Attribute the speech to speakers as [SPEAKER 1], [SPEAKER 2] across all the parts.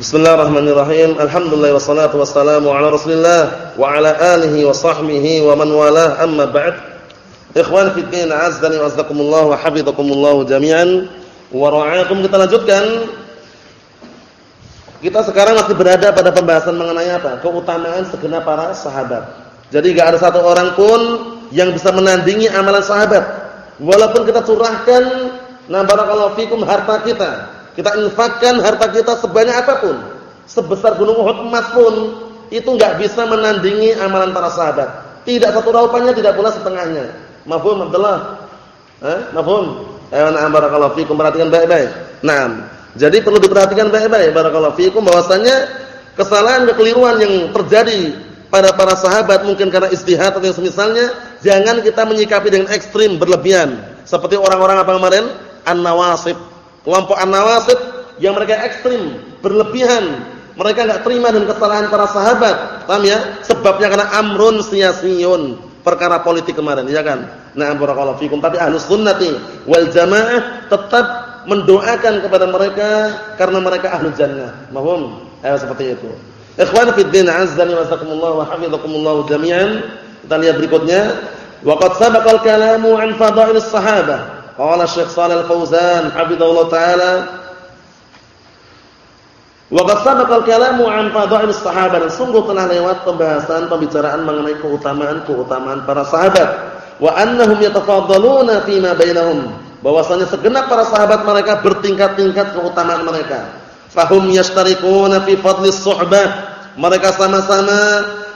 [SPEAKER 1] Bismillahirrahmanirrahim. Alhamdulillah wassalatu wassalamu ala Rasulillah wa ala alihi wa sahbihi wa man walah. Amma ba'd. Ikhwan fi din, azdani wa azdakumullah wa hafizakumullah jami'an. Wa ra'akum kita lanjutkan. Kita sekarang masih berada pada pembahasan mengenai apa? Keutamaan segenap para sahabat. Jadi enggak ada satu orang pun yang bisa menandingi amalan sahabat. Walaupun kita curahkan na barakallahu fikum harta kita kita infakkan harta kita sebanyak apa pun, sebesar gunung Uhud emas pun, itu enggak bisa menandingi amalan para sahabat. Tidak satu raupannya, tidak pula setengahnya. Mafhum Abdullah? Eh, mafhum? Ayo barakallahu fikum, perhatikan baik-baik. Nah, jadi perlu diperhatikan baik-baik barakallahu fikum bahwasanya kesalahan kekeliruan yang terjadi pada para sahabat mungkin karena istihad atau yang semisalnya, jangan kita menyikapi dengan ekstrim berlebihan. Seperti orang-orang apa kemarin? An-Nawasib Kelompok an-nawasib yang mereka ekstrim, berlebihan. Mereka enggak terima dengan kesalahan para sahabat. Paham ya? Sebabnya karena amrun sia-siun, perkara politik kemarin, ya kan? Nah, barakallahu fikum. Tapi Ahlus Sunnati wal Jamaah tetap mendoakan kepada mereka karena mereka ahlu jannah. Mahum? Eh, seperti itu. Ikhwan fi din, azzani wa sakumullah wa hafizakumullah jami'an. Kita lihat berikutnya. Waqad sabaqal kalamu an fadailis sahabah. Qala Syekh Shalal Fauzan hafizallahu taala Wa qad sabaqa al-kalamu 'an fadail sahabat. Sungguh telah lewat pembahasan pembicaraan mengenai keutamaan-keutamaan para sahabat. Wa annahum yatafadhaluna fima bainahum. Bahwasanya segenap para sahabat mereka bertingkat-tingkat keutamaan mereka. Fahum yashtariquna fi fadlis suhbah. Mereka sama-sama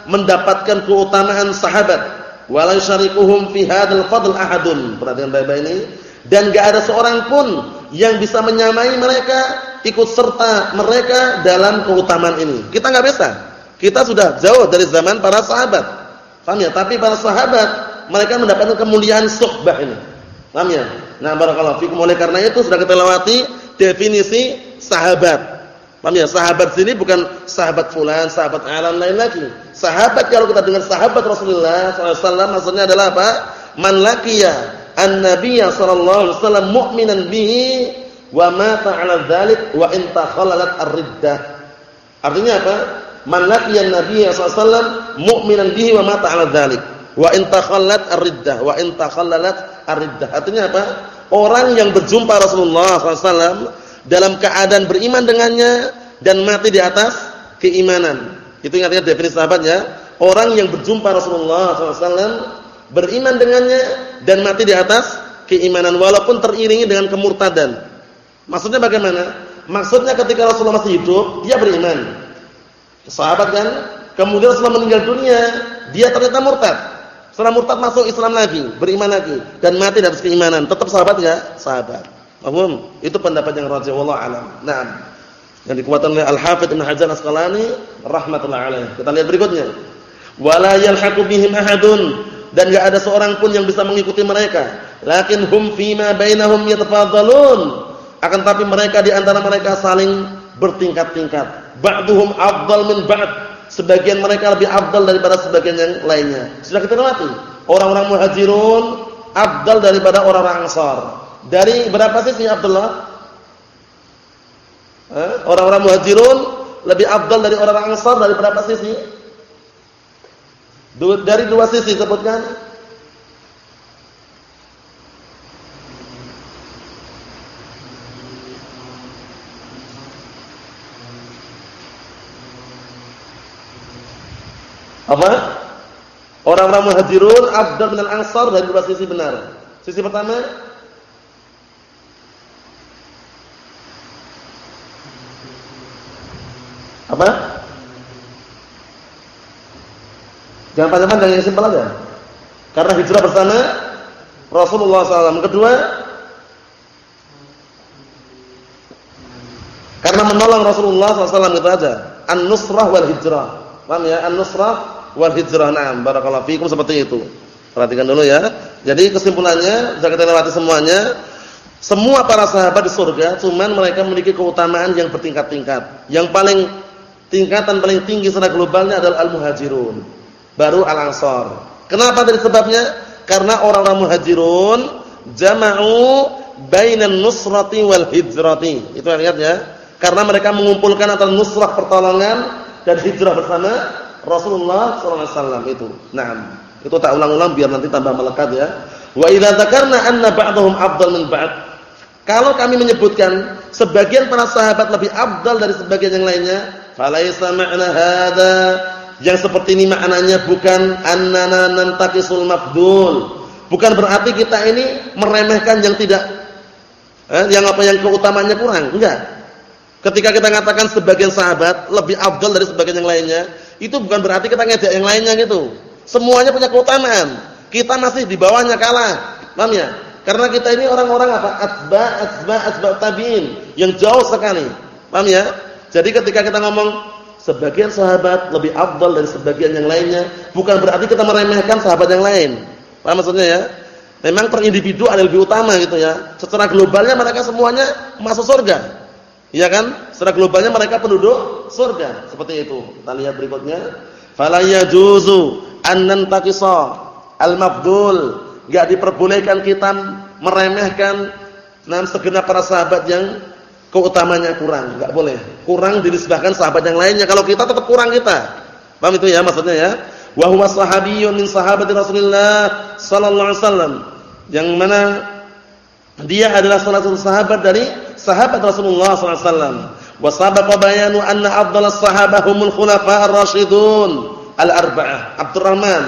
[SPEAKER 1] mendapatkan keutamaan sahabat. Wala yusyarikuhum fi hadzal fadl ahadun. Perhatikan baik-baik ini dan gak ada seorang pun yang bisa menyamai mereka ikut serta mereka dalam keutamaan ini. Kita nggak bisa. Kita sudah jauh dari zaman para sahabat. Paham ya? Tapi para sahabat mereka mendapatkan kemuliaan suhbah ini. Paham ya? Nah, barakallahu fikum. Oleh karena itu sudah kita lewati definisi sahabat. Paham ya? Sahabat sini bukan sahabat fulan, sahabat alam lain lagi. Sahabat kalau kita dengar sahabat Rasulullah SAW maksudnya adalah apa? Man laqiya an-nabiy sallallahu alaihi wasallam mu'minan bihi wa mata 'ala dzalik wa in takhallalat ar-riddah. Artinya apa? Man laqiya an-nabiy sallallahu alaihi wasallam mu'minan bihi wa mata 'ala dzalik wa in takhallat ar-riddah wa in takhallalat ar-riddah. Artinya apa? Orang yang berjumpa Rasulullah SAW dalam keadaan beriman dengannya dan mati di atas keimanan. Itu artinya definisi sahabatnya. Orang yang berjumpa Rasulullah SAW beriman dengannya dan mati di atas keimanan walaupun teriringi dengan kemurtadan. Maksudnya bagaimana? Maksudnya ketika Rasulullah masih hidup, dia beriman. Sahabat kan? Kemudian Rasulullah meninggal dunia, dia ternyata murtad. Setelah murtad masuk Islam lagi, beriman lagi dan mati atas keimanan. Tetap sahabat enggak? Sahabat. Paham? Itu pendapat yang rajih wallahu alam. Nah, yang dikuatkan oleh Al-Hafidz Ibnu Hajar Asqalani rahimatullah alaih. Kita lihat berikutnya. Wala yalhaqu bihim dan enggak ada seorang pun yang bisa mengikuti mereka. Lakin hum fima bainahum yatafadhalun. Akan tapi mereka di antara mereka saling bertingkat-tingkat. Ba'duhum afdal min ba'd. Sebagian mereka lebih afdal daripada sebagian yang lainnya. Sudah kita lewati. Orang-orang Muhajirun afdal daripada orang-orang Ansar. Dari berapa sisi Abdullah? Orang-orang Muhajirun lebih afdal dari orang-orang Ansar dari berapa sisi? Dari dua sisi sebutkan. Apa? Orang-orang muhajirun afdal minal ansar dari dua sisi benar. Sisi pertama Apa? Jangan panjang-panjang yang simpel aja. Karena hijrah bersama Rasulullah SAW. Kedua, karena menolong Rasulullah SAW itu aja. An-nusrah wal hijrah. Paham ya? An-nusrah wal hijrah. Naam, barakallahu fikum seperti itu. Perhatikan dulu ya. Jadi kesimpulannya, sudah kita lewati semuanya. Semua para sahabat di surga, cuman mereka memiliki keutamaan yang bertingkat-tingkat. Yang paling tingkatan paling tinggi secara globalnya adalah al-muhajirun baru al-ansar. Kenapa dari sebabnya? Karena orang-orang muhajirun jama'u bainan nusrati wal hijrati. Itu lihat ya. Karena mereka mengumpulkan antara nusrah pertolongan dan hijrah bersama Rasulullah SAW itu. Nah, itu tak ulang-ulang biar nanti tambah melekat ya. Wa idza dzakarna anna ba'dahum afdal min ba'd. Kalau kami menyebutkan sebagian para sahabat lebih afdal dari sebagian yang lainnya, falaisa ma'na hadza yang seperti ini maknanya bukan annana nantaqisul mafdul. Bukan berarti kita ini meremehkan yang tidak eh, yang apa yang keutamanya kurang, enggak. Ketika kita mengatakan sebagian sahabat lebih afdal dari sebagian yang lainnya, itu bukan berarti kita ngejek yang lainnya gitu. Semuanya punya keutamaan. Kita masih di bawahnya kalah. Paham ya? Karena kita ini orang-orang apa? Atba, atba, atba tabi'in yang jauh sekali. Paham ya? Jadi ketika kita ngomong sebagian sahabat lebih afdal dari sebagian yang lainnya, bukan berarti kita meremehkan sahabat yang lain. Paham maksudnya ya? Memang per individu ada lebih utama gitu ya. Secara globalnya mereka semuanya masuk surga. Iya kan? Secara globalnya mereka penduduk surga. Seperti itu. Kita lihat berikutnya. Fala yajuzu an nantaqisa al-mafdul. Enggak diperbolehkan kita meremehkan enam segenap para sahabat yang keutamanya kurang. Enggak boleh. Kurang dinisbahkan sahabat yang lainnya. Kalau kita tetap kurang kita. Paham itu ya maksudnya ya? Wa huwa sahabiyyun min sahabati Rasulillah sallallahu alaihi wasallam. Yang mana dia adalah salah satu sahabat dari sahabat Rasulullah SAW. Wa sabaqa bayanu anna afdalas sahabah humul khulafa ar-rasyidun al-arba'ah. Abdurrahman.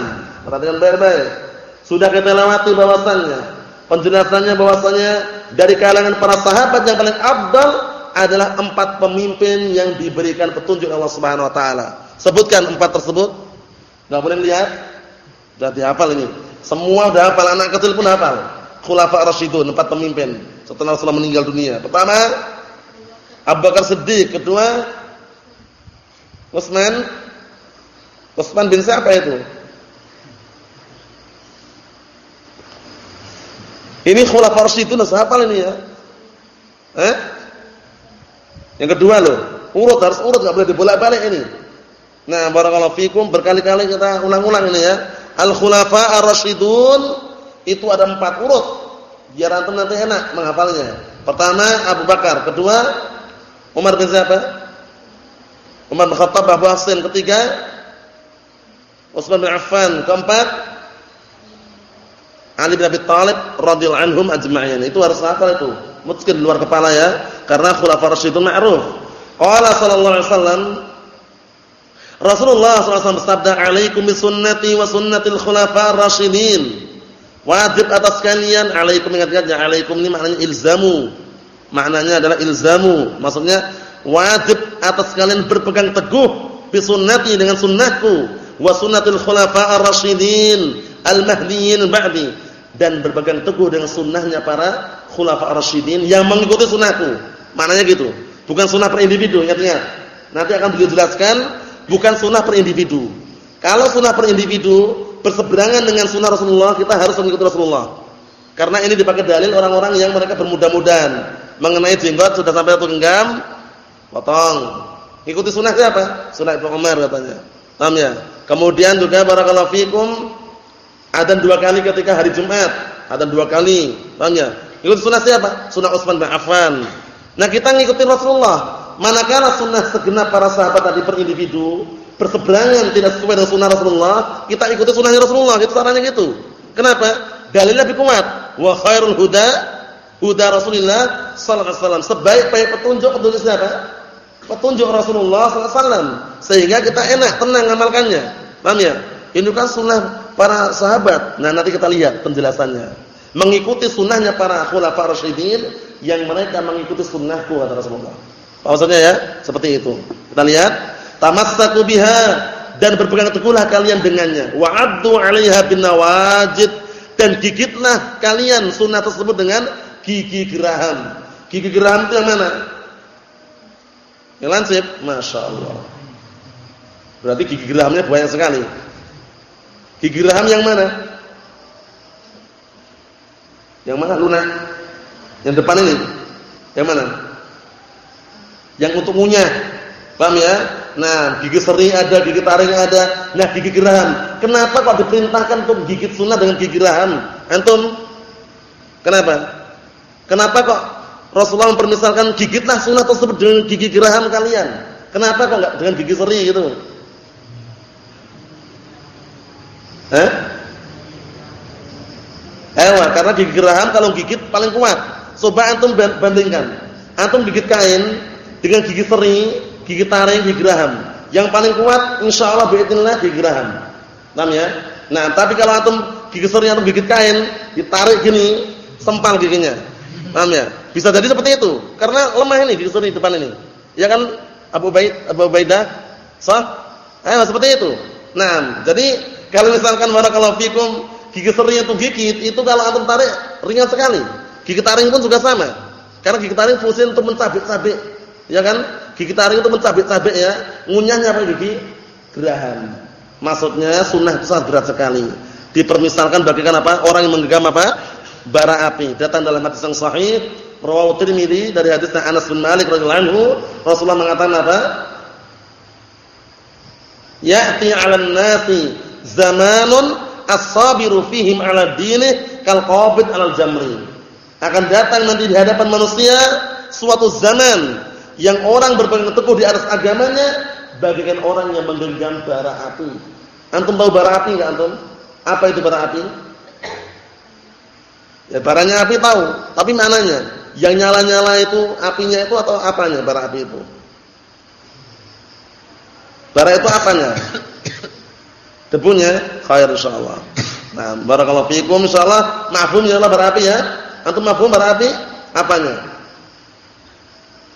[SPEAKER 1] Perhatikan baik-baik. Sudah kita lewati bahwasannya penjelasannya bahwasannya dari kalangan para sahabat yang paling afdal adalah empat pemimpin yang diberikan petunjuk Allah Subhanahu wa taala. Sebutkan empat tersebut. Enggak boleh lihat. Sudah dihafal ini. Semua sudah hafal, anak kecil pun hafal. Khulafa ar-rasyidun, empat pemimpin setelah Rasulullah meninggal dunia. Pertama, Abu Bakar Siddiq, kedua Utsman Utsman bin siapa itu? Ini khulafa rasyidun siapa ini ya? Eh? Yang kedua loh, urut harus urut enggak boleh dibolak-balik ini. Nah, barakallahu fikum berkali-kali kita ulang-ulang ini ya. Al khulafa ar-rasyidun itu ada empat urut biar antum nanti enak menghafalnya. Pertama Abu Bakar, kedua Umar bin siapa? Umar bin Khattab Abu Hasan, ketiga Utsman bin Affan, keempat Ali bin Abi Thalib radhiyallahu anhum ajma'in. Itu harus hafal itu. Mungkin luar kepala ya, karena khulafaur rasyidun ma'ruf. Qala sallallahu alaihi wasallam Rasulullah SAW bersabda, "Alaikum bisunnati wa sunnatil khulafa'r rasyidin." Wajib atas kalian alaikum ingat-ingat ya alaikum ini maknanya ilzamu. Maknanya adalah ilzamu. Maksudnya wajib atas kalian berpegang teguh bi sunnati dengan sunnahku wa sunnatul khulafa ar-rasyidin al-mahdiyyin ba'di dan berpegang teguh dengan sunnahnya para khulafa ar-rasyidin yang mengikuti sunnahku. Maknanya gitu. Bukan sunnah per individu, ingat-ingat. Nanti akan beliau jelaskan bukan sunnah per individu. Kalau sunnah per individu berseberangan dengan sunnah Rasulullah, kita harus mengikuti Rasulullah. Karena ini dipakai dalil orang-orang yang mereka bermudah-mudahan mengenai jenggot sudah sampai satu genggam, potong. Ikuti sunnah siapa? Sunnah Ibnu Umar katanya. Paham ya? Kemudian juga barakallahu fikum ada dua kali ketika hari Jumat, ada dua kali. Paham ya? Ikuti sunnah siapa? Sunnah Utsman bin Affan. Nah, kita ngikutin Rasulullah. Manakala sunnah segenap para sahabat tadi per individu, berseberangan tidak sesuai dengan sunnah Rasulullah, kita ikuti sunnahnya Rasulullah, itu caranya gitu. Kenapa? Dalilnya lebih kuat. Wa khairul huda huda Rasulullah sallallahu alaihi wasallam. Sebaik-baik petunjuk petunjuk siapa? Petunjuk Rasulullah sallallahu alaihi wasallam. Sehingga kita enak, tenang ngamalkannya. Paham ya? Ini kan sunnah para sahabat. Nah, nanti kita lihat penjelasannya. Mengikuti sunnahnya para khulafa rasyidin yang mereka mengikuti sunnahku kata Rasulullah. Maksudnya ya? Seperti itu. Kita lihat tamassaku biha dan berpegang teguhlah kalian dengannya wa 'addu 'alaiha bin nawajid dan gigitlah kalian sunnah tersebut dengan gigi geraham. Gigi geraham itu yang mana? Yang lancip, masya Allah. Berarti gigi gerahamnya banyak sekali. Gigi geraham yang mana? Yang mana lunak? Yang depan ini? Yang mana? Yang untuk ngunyah. Paham ya? Nah, gigi seri ada, gigi taring ada. Nah, gigi geraham. Kenapa kok diperintahkan untuk gigit sunnah dengan gigi geraham? Antum? Kenapa? Kenapa kok Rasulullah mempermisalkan gigitlah sunnah tersebut dengan gigi geraham kalian. Kenapa kok enggak dengan gigi seri gitu? Eh? Ewa, karena gigi geraham kalau gigit paling kuat. Coba antum bandingkan. Antum gigit kain dengan gigi seri, gigi taring, gigi geraham. Yang paling kuat insyaallah biidznillah gigi geraham. Paham ya? Nah, tapi kalau antum gigi seri antum gigit kain, ditarik gini, sempal giginya. Paham ya? Bisa jadi seperti itu. Karena lemah ini di sini depan ini. Ya kan Abu Baid Abu Baidah? Sah? Eh, seperti itu. Nah, jadi kalau misalkan barakallahu fikum gigi seri itu gigit, itu kalau antum tarik ringan sekali. Gigi taring pun juga sama. Karena gigi taring fungsi untuk mencabik-cabik. Ya kan? Gigi taring itu mencabik-cabik ya. Ngunyahnya apa gigi? Geraham. Maksudnya sunnah itu sangat berat sekali. Dipermisalkan bagikan apa? Orang yang menggenggam apa? Bara api. Datang dalam hadis yang sahih Rawahu Tirmizi dari hadis Anas bin Malik radhiyallahu anhu, Rasulullah mengatakan apa? Ya'ti 'alan nasi zamanun as-sabiru fihim 'ala dinih kal qabid 'alal jamri. Akan datang nanti di hadapan manusia suatu zaman yang orang berpegang teguh di atas agamanya bagaikan orang yang menggenggam bara api. Antum tahu bara api enggak antum? Apa itu bara api? Ya baranya api tahu, tapi mananya? Yang nyala-nyala itu apinya itu atau apanya bara api itu? Bara itu apanya? Debunya khair insyaallah. Nah, barakallahu fikum insyaallah mafhum ya bara api ya. Antum mafhum bara api? Apanya?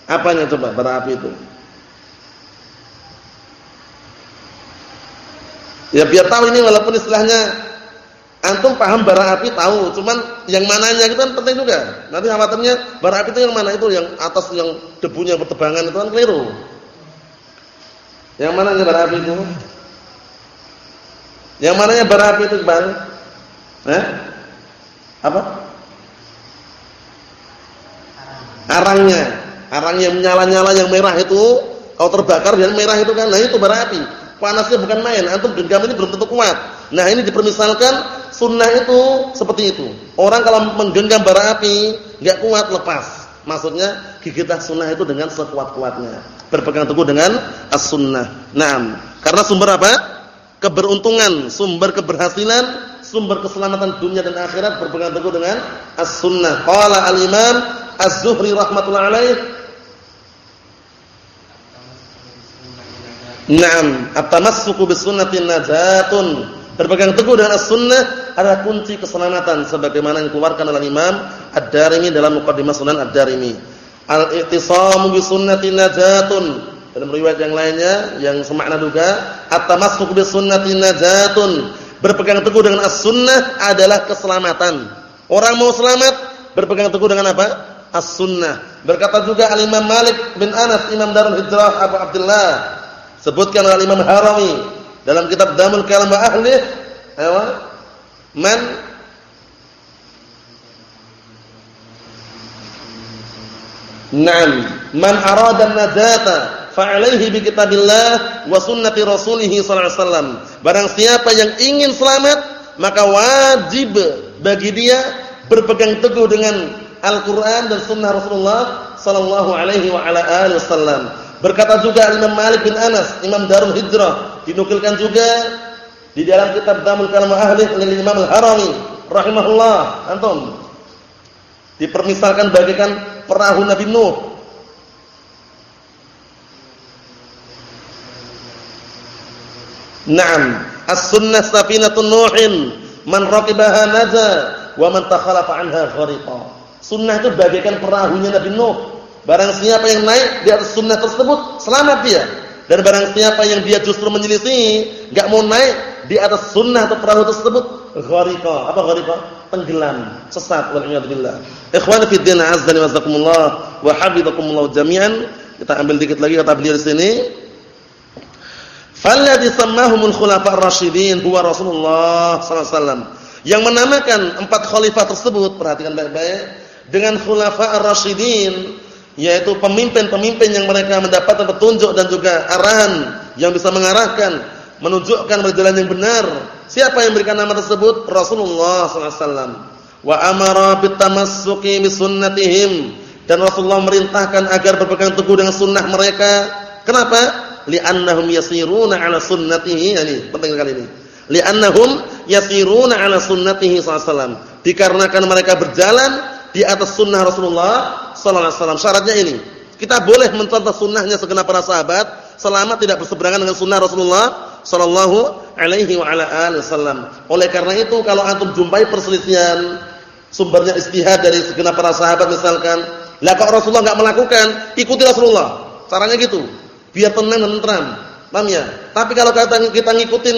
[SPEAKER 1] Apanya coba bara api itu? Ya biar tahu ini walaupun istilahnya Antum paham bara api tahu, cuman yang mananya itu kan penting juga. Nanti khawatirnya bara api itu yang mana itu yang atas yang debunya bertebangan itu kan keliru. Yang mananya bara api itu? Yang mananya bara api itu, Bang? Eh? Apa? Arangnya. Arang yang menyala-nyala yang merah itu, kalau terbakar dan merah itu kan, nah itu bara api. Panasnya bukan main, antum genggam ini belum tentu kuat. Nah, ini dipermisalkan Sunnah itu seperti itu. Orang kalau menggenggam bara api, nggak kuat lepas. Maksudnya gigitlah sunnah itu dengan sekuat-kuatnya. Berpegang teguh dengan as-sunnah. Naam. Karena sumber apa? Keberuntungan, sumber keberhasilan, sumber keselamatan dunia dan akhirat berpegang teguh dengan as-sunnah. Qala al-Imam Az-Zuhri rahimatullah alaih Naam, at-tamassuku bis sunnati najatun Berpegang teguh dengan as-sunnah adalah kunci keselamatan sebagaimana yang dikeluarkan oleh Imam Ad-Darimi dalam Muqaddimah Sunan Ad-Darimi. Al-i'tisamu bi sunnati najatun. Dalam riwayat yang lainnya yang semakna juga, at-tamassuk bi sunnati najatun. Berpegang teguh dengan as-sunnah adalah keselamatan. Orang mau selamat berpegang teguh dengan apa? As-sunnah. Berkata juga Al-Imam Malik bin Anas, Imam Darul Hijrah Abu Abdullah. Sebutkan oleh Imam Harami dalam kitab Damul Kalam Ahli apa? Man Naam, man arada an-najata fa'alaihi bi kitabillah wa sunnati rasulih sallallahu alaihi wasallam. Barang siapa yang ingin selamat, maka wajib bagi dia berpegang teguh dengan Al-Qur'an dan sunnah Rasulullah sallallahu alaihi wa ala alihi wasallam. Berkata juga Imam Malik bin Anas, Imam Darul Hijrah, dinukilkan juga di dalam kitab Damul Kalam Ahli oleh Imam Al-Harawi rahimahullah. Antum dipermisalkan bagaikan perahu Nabi Nuh. Naam, as-sunnah safinatun Nuhin, man raqibaha naja wa man takhalafa anha ghariqa. Sunnah itu bagaikan perahunya Nabi Nuh Barang siapa yang naik di atas sunnah tersebut, selamat dia. Dan barang siapa yang dia justru menyelisih, enggak mau naik di atas sunnah atau perahu tersebut, ghariqa. Apa ghariqa? Tenggelam, sesat wal billah. Ikhwan fi din azza wa jazakumullah wa hafizakumullah jami'an. Kita ambil dikit lagi kata beliau di sini. Falladhi sammahumul khulafa ar-rasyidin huwa Rasulullah sallallahu alaihi. Yang menamakan empat khalifah tersebut, perhatikan baik-baik, dengan khulafa ar-rasyidin yaitu pemimpin-pemimpin yang mereka mendapatkan petunjuk dan juga arahan yang bisa mengarahkan, menunjukkan jalan yang benar. Siapa yang berikan nama tersebut? Rasulullah SAW. Wa amara bitamassuki bisunnatihim dan Rasulullah merintahkan agar berpegang teguh dengan sunnah mereka. Kenapa? Li'annahum yasiruna 'ala sunnatihi. Ini penting sekali ini. Li'annahum yasiruna 'ala sunnatihi sallallahu Dikarenakan mereka berjalan di atas sunnah Rasulullah wasallam. Syaratnya ini, kita boleh mencontoh sunnahnya segenap para sahabat selama tidak berseberangan dengan sunnah Rasulullah sallallahu alaihi wa ala alihi wasallam. Oleh karena itu kalau antum jumpai perselisihan sumbernya istihad dari segenap para sahabat misalkan, lah kok Rasulullah enggak melakukan, ikuti Rasulullah. Caranya gitu. Biar tenang dan tenteram. Paham ya? Tapi kalau kita kita ngikutin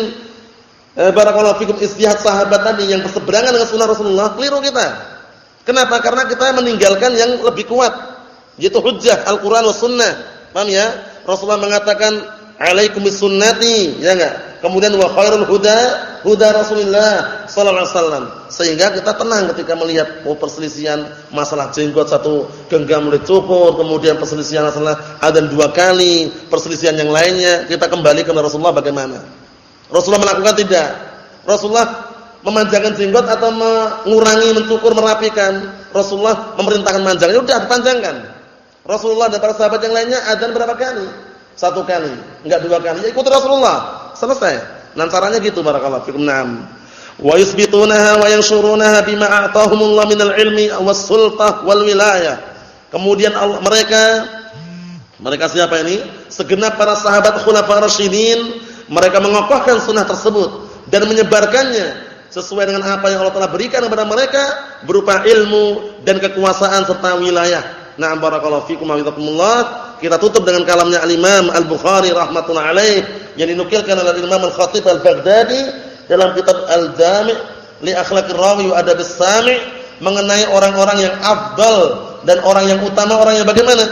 [SPEAKER 1] eh, barakallahu fikum istihad sahabat tadi yang berseberangan dengan sunnah Rasulullah, keliru kita. Kenapa? Karena kita meninggalkan yang lebih kuat, yaitu hujjah Al-Qur'an was sunnah. Paham ya? Rasulullah mengatakan, "Alaikum bisunnati," ya enggak? Kemudian wa khairul huda huda Rasulullah sallallahu alaihi wasallam. Sehingga kita tenang ketika melihat oh, perselisihan masalah jenggot satu genggam oleh cukur, kemudian perselisihan masalah adzan dua kali, perselisihan yang lainnya, kita kembali ke Rasulullah bagaimana? Rasulullah melakukan tidak? Rasulullah memanjangkan jenggot atau mengurangi, mencukur, merapikan? Rasulullah memerintahkan manjangnya, sudah dipanjangkan. Rasulullah dan para sahabat yang lainnya adzan berapa kali? Satu kali, enggak dua kali. Ya ikuti Rasulullah. Selesai. Nah caranya gitu barakallahu fikum. Naam. Wa yuthbitunaha wa yanshurunaha bima a'tahumullah minal ilmi was sultah wal wilayah. Kemudian Allah, mereka mereka siapa ini? Segenap para sahabat khulafaur rasyidin, mereka mengokohkan sunnah tersebut dan menyebarkannya sesuai dengan apa yang Allah telah berikan kepada mereka berupa ilmu dan kekuasaan serta wilayah. Nah, barakallahu fikum wa Kita tutup dengan kalamnya Al-Imam Al-Bukhari rahmatullah alaih yang dinukilkan oleh Imam Al-Khatib Al-Baghdadi dalam kitab Al-Jami' li akhlaqir rawi wa adabis sami' mengenai orang-orang yang afdal dan orang yang utama orang yang bagaimana?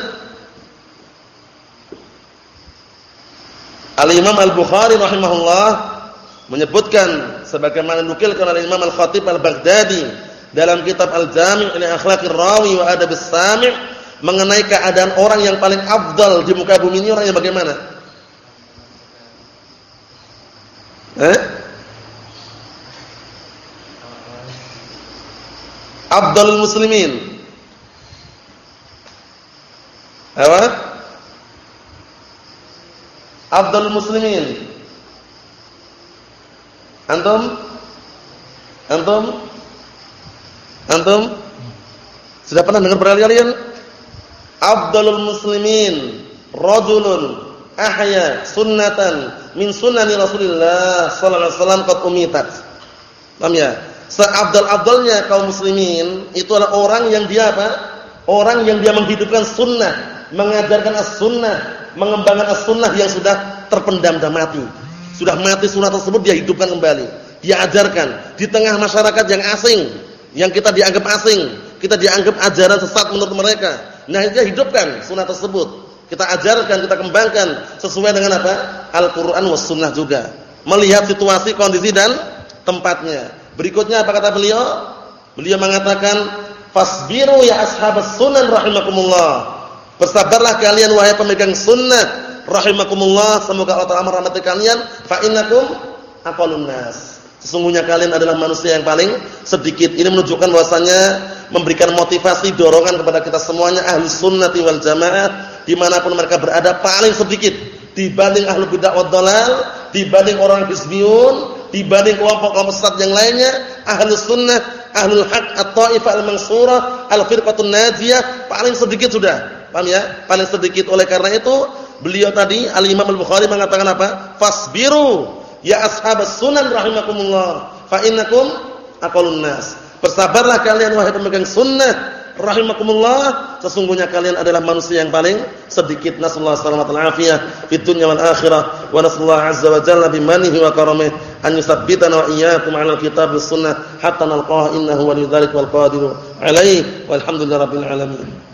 [SPEAKER 1] Al-Imam Al-Bukhari rahimahullah menyebutkan sebagaimana dinukilkan oleh Imam Al-Khatib Al-Baghdadi dalam kitab Al-Jami' li akhlaqir rawi wa adabis sami' mengenai keadaan orang yang paling afdal di muka bumi ini orang yang bagaimana? Eh? Abdul muslimin. Apa? Abdul muslimin. Antum? Antum? Antum? Sudah pernah dengar berkali-kali Abdul muslimin rajulun ahya sunnatan min sunani Rasulullah sallallahu alaihi wasallam qad umitat. Paham ya? Seabdal-abdalnya kaum muslimin itu adalah orang yang dia apa? Orang yang dia menghidupkan sunnah, mengajarkan as-sunnah, mengembangkan as-sunnah yang sudah terpendam dan mati. Sudah mati sunnah tersebut dia hidupkan kembali. Dia ajarkan di tengah masyarakat yang asing, yang kita dianggap asing, kita dianggap ajaran sesat menurut mereka. Nah, dia hidupkan sunnah tersebut kita ajarkan, kita kembangkan sesuai dengan apa? Al-Qur'an was sunnah juga. Melihat situasi, kondisi dan tempatnya. Berikutnya apa kata beliau? Beliau mengatakan, "Fasbiru ya ashabas sunan rahimakumullah." Bersabarlah kalian wahai pemegang sunnah rahimakumullah, semoga Allah Taala merahmati kalian. Fa innakum aqallun nas. Sesungguhnya kalian adalah manusia yang paling sedikit. Ini menunjukkan bahwasanya memberikan motivasi dorongan kepada kita semuanya ahli sunnati wal jamaah di mana pun mereka berada paling sedikit dibanding ahlu bid'ah wad dalal, dibanding orang hizbiyun, dibanding kelompok-kelompok sesat yang lainnya, ahlu sunnah, ahlul haq, at-taifah al-mansurah, al-firqatun najiyah, paling sedikit sudah. Paham ya? Paling sedikit. Oleh karena itu, beliau tadi Al-Imam Al-Bukhari mengatakan apa? Fasbiru ya ashabas sunan rahimakumullah, fa innakum aqallun nas. Bersabarlah kalian wahai pemegang sunnah rahimakumullah. Sesungguhnya kalian adalah manusia yang paling sedikit. Nasallahu alaihi afiyah fid dunya wal akhirah. Wa nasallahu azza wa jalla bimanihi wa karamih an yusabbitana wa iyyakum 'ala kitab was sunnah hatta nalqahu innahu waliyudzalik wal qadiru alaihi. Walhamdulillahi rabbil alamin